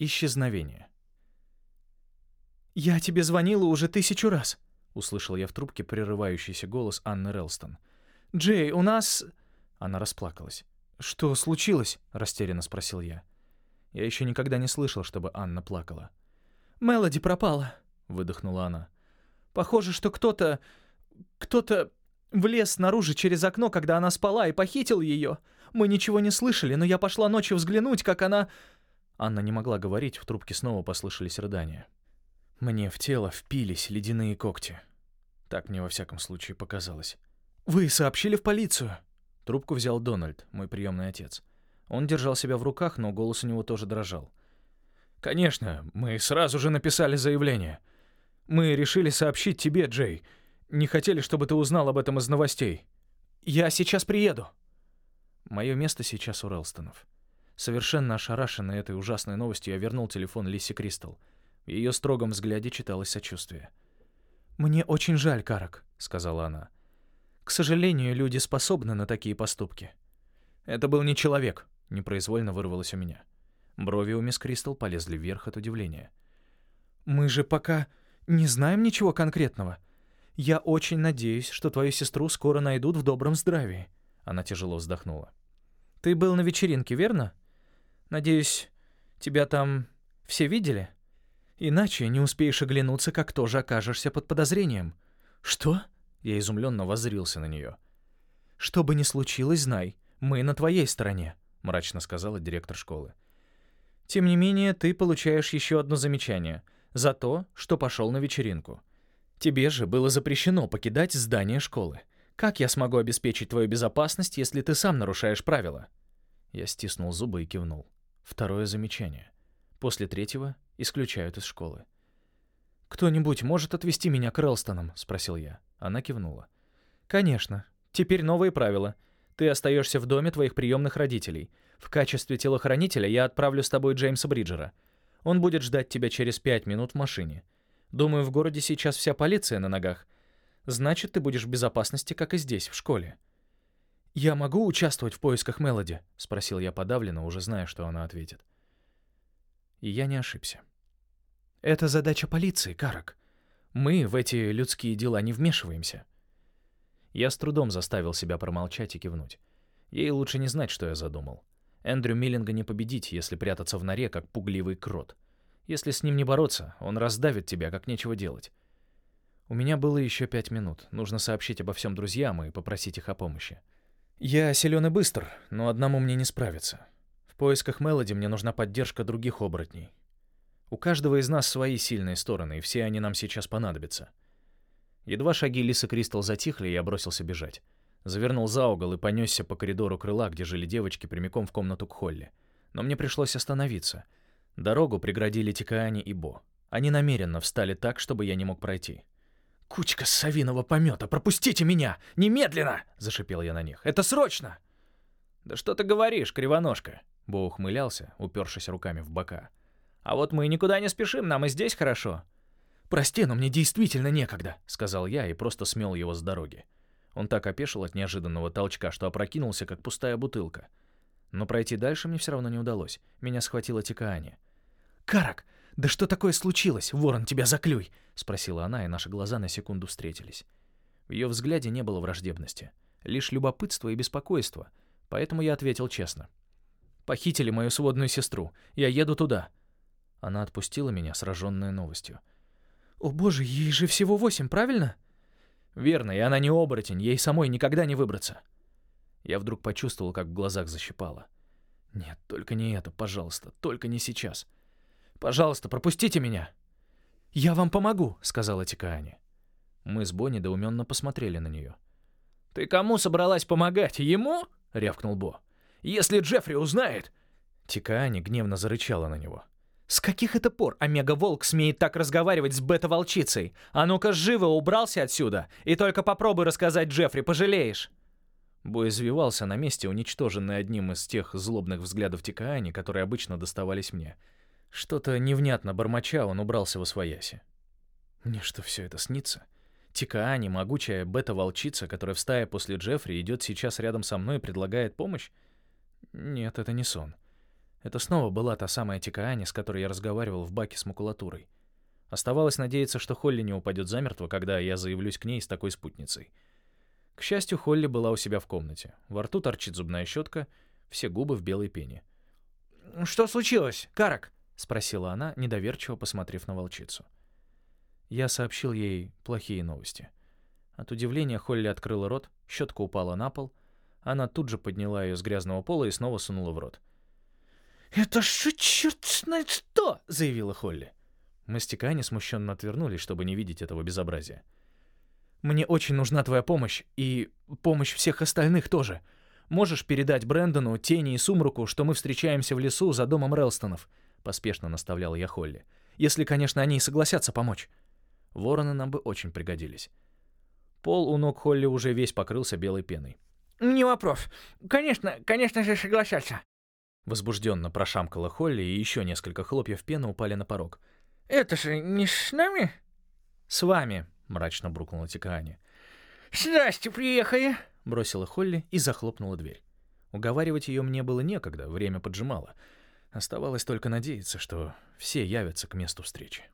Исчезновение. «Я тебе звонила уже тысячу раз», — услышал я в трубке прерывающийся голос Анны Релстон. «Джей, у нас...» Она расплакалась. «Что случилось?» — растерянно спросил я. Я еще никогда не слышал, чтобы Анна плакала. «Мелоди пропала», — выдохнула она. «Похоже, что кто-то... кто-то влез снаружи через окно, когда она спала, и похитил ее. Мы ничего не слышали, но я пошла ночью взглянуть, как она...» Анна не могла говорить, в трубке снова послышались рыдания. Мне в тело впились ледяные когти. Так мне во всяком случае показалось. «Вы сообщили в полицию?» Трубку взял Дональд, мой приемный отец. Он держал себя в руках, но голос у него тоже дрожал. «Конечно, мы сразу же написали заявление. Мы решили сообщить тебе, Джей. Не хотели, чтобы ты узнал об этом из новостей. Я сейчас приеду». Мое место сейчас у Релстонов. Совершенно ошарашенный этой ужасной новостью, я вернул телефон Лисе Кристал. В ее строгом взгляде читалось сочувствие. «Мне очень жаль, Карак», — сказала она. «К сожалению, люди способны на такие поступки». «Это был не человек», — непроизвольно вырвалось у меня. Брови у мисс Кристал полезли вверх от удивления. «Мы же пока не знаем ничего конкретного. Я очень надеюсь, что твою сестру скоро найдут в добром здравии». Она тяжело вздохнула. «Ты был на вечеринке, верно?» Надеюсь, тебя там все видели? Иначе не успеешь оглянуться, как тоже окажешься под подозрением. Что? Я изумленно воззрился на нее. Что бы ни случилось, знай, мы на твоей стороне, мрачно сказала директор школы. Тем не менее, ты получаешь еще одно замечание за то, что пошел на вечеринку. Тебе же было запрещено покидать здание школы. Как я смогу обеспечить твою безопасность, если ты сам нарушаешь правила? Я стиснул зубы и кивнул. Второе замечание. После третьего исключают из школы. «Кто-нибудь может отвезти меня к Релстонам?» — спросил я. Она кивнула. «Конечно. Теперь новые правила. Ты остаешься в доме твоих приемных родителей. В качестве телохранителя я отправлю с тобой Джеймса Бриджера. Он будет ждать тебя через пять минут в машине. Думаю, в городе сейчас вся полиция на ногах. Значит, ты будешь в безопасности, как и здесь, в школе. «Я могу участвовать в поисках Мелоди?» — спросил я подавленно, уже зная, что она ответит. И я не ошибся. «Это задача полиции, Карак. Мы в эти людские дела не вмешиваемся». Я с трудом заставил себя промолчать и кивнуть. Ей лучше не знать, что я задумал. Эндрю Миллинга не победить, если прятаться в норе, как пугливый крот. Если с ним не бороться, он раздавит тебя, как нечего делать. У меня было еще пять минут. Нужно сообщить обо всем друзьям и попросить их о помощи. Я силен и быстр, но одному мне не справиться. В поисках Мелоди мне нужна поддержка других оборотней. У каждого из нас свои сильные стороны, и все они нам сейчас понадобятся. Едва шаги Лисы Кристал затихли, я бросился бежать. Завернул за угол и понесся по коридору крыла, где жили девочки, прямиком в комнату к Холли. Но мне пришлось остановиться. Дорогу преградили Тикаани и Бо. Они намеренно встали так, чтобы я не мог пройти. «Кучка совиного помета! Пропустите меня! Немедленно!» — зашипел я на них. «Это срочно!» «Да что ты говоришь, кривоножка?» Бо ухмылялся, упершись руками в бока. «А вот мы никуда не спешим, нам и здесь хорошо». «Прости, но мне действительно некогда», — сказал я и просто смел его с дороги. Он так опешил от неожиданного толчка, что опрокинулся, как пустая бутылка. Но пройти дальше мне все равно не удалось. Меня схватила Тикаани. «Карак, «Да что такое случилось? Ворон, тебя заклюй!» — спросила она, и наши глаза на секунду встретились. В ее взгляде не было враждебности, лишь любопытство и беспокойство, поэтому я ответил честно. «Похитили мою сводную сестру. Я еду туда». Она отпустила меня, сраженная новостью. «О боже, ей же всего восемь, правильно?» «Верно, и она не оборотень, ей самой никогда не выбраться». Я вдруг почувствовал, как в глазах защипало. «Нет, только не это, пожалуйста, только не сейчас». Пожалуйста, пропустите меня». «Я вам помогу», — сказала Тикаани. Мы с Бо недоуменно посмотрели на нее. «Ты кому собралась помогать? Ему?» — рявкнул Бо. «Если Джеффри узнает...» Тикаани гневно зарычала на него. «С каких это пор Омега-Волк смеет так разговаривать с Бета-Волчицей? А ну-ка живо убрался отсюда, и только попробуй рассказать Джеффри, пожалеешь!» Бо извивался на месте, уничтоженный одним из тех злобных взглядов Тикаани, которые обычно доставались мне — что-то невнятно бормоча, он убрался во свояси. Мне что, все это снится? Тикаани, могучая бета-волчица, которая в стае после Джеффри идет сейчас рядом со мной и предлагает помощь? Нет, это не сон. Это снова была та самая Тикаани, с которой я разговаривал в баке с макулатурой. Оставалось надеяться, что Холли не упадет замертво, когда я заявлюсь к ней с такой спутницей. К счастью, Холли была у себя в комнате. Во рту торчит зубная щетка, все губы в белой пене. «Что случилось, Карак?» — спросила она, недоверчиво посмотрев на волчицу. Я сообщил ей плохие новости. От удивления Холли открыла рот, щетка упала на пол. Она тут же подняла ее с грязного пола и снова сунула в рот. «Это что, черт знает что!» — заявила Холли. Тикани смущенно отвернулись, чтобы не видеть этого безобразия. «Мне очень нужна твоя помощь, и помощь всех остальных тоже. Можешь передать Брэндону, Тени и Сумруку, что мы встречаемся в лесу за домом Релстонов?» — поспешно наставлял я Холли. «Если, конечно, они согласятся помочь. Вороны нам бы очень пригодились». Пол у ног Холли уже весь покрылся белой пеной. «Не вопрос. Конечно, конечно же согласятся». Возбужденно прошамкала Холли, и еще несколько хлопьев пены упали на порог. «Это же не с нами?» «С вами», — мрачно брукнула Тикаани. «Здрасте, приехали», — бросила Холли и захлопнула дверь. Уговаривать ее мне было некогда, время поджимало. Оставалось только надеяться, что все явятся к месту встречи.